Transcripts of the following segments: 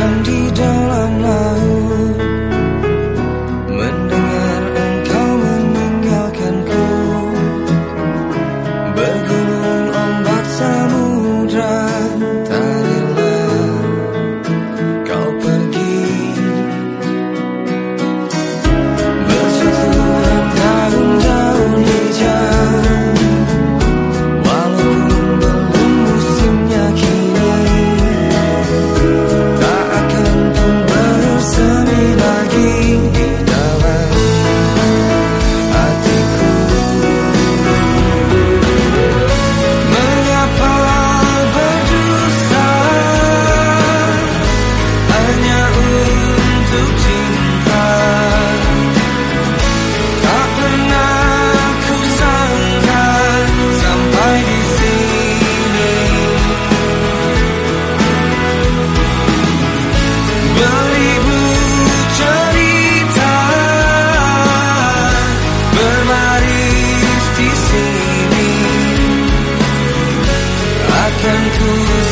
dan di dalam laut to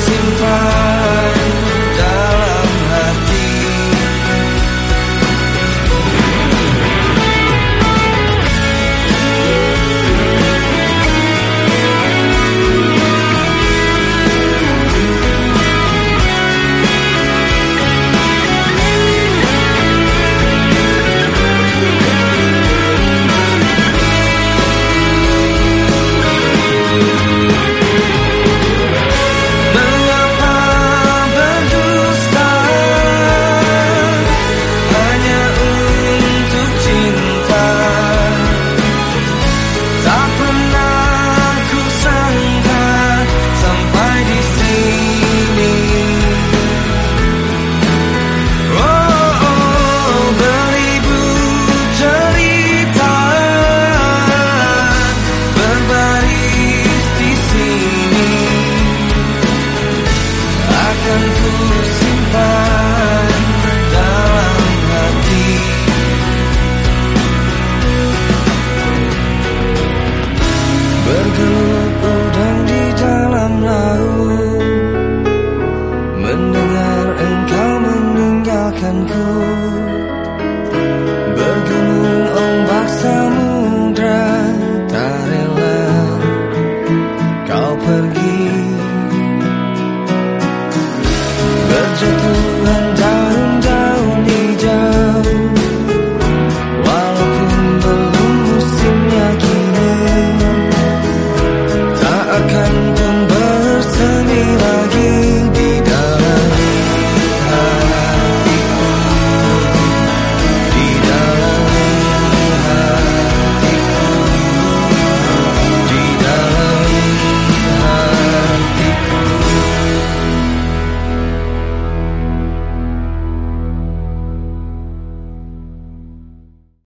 and who je te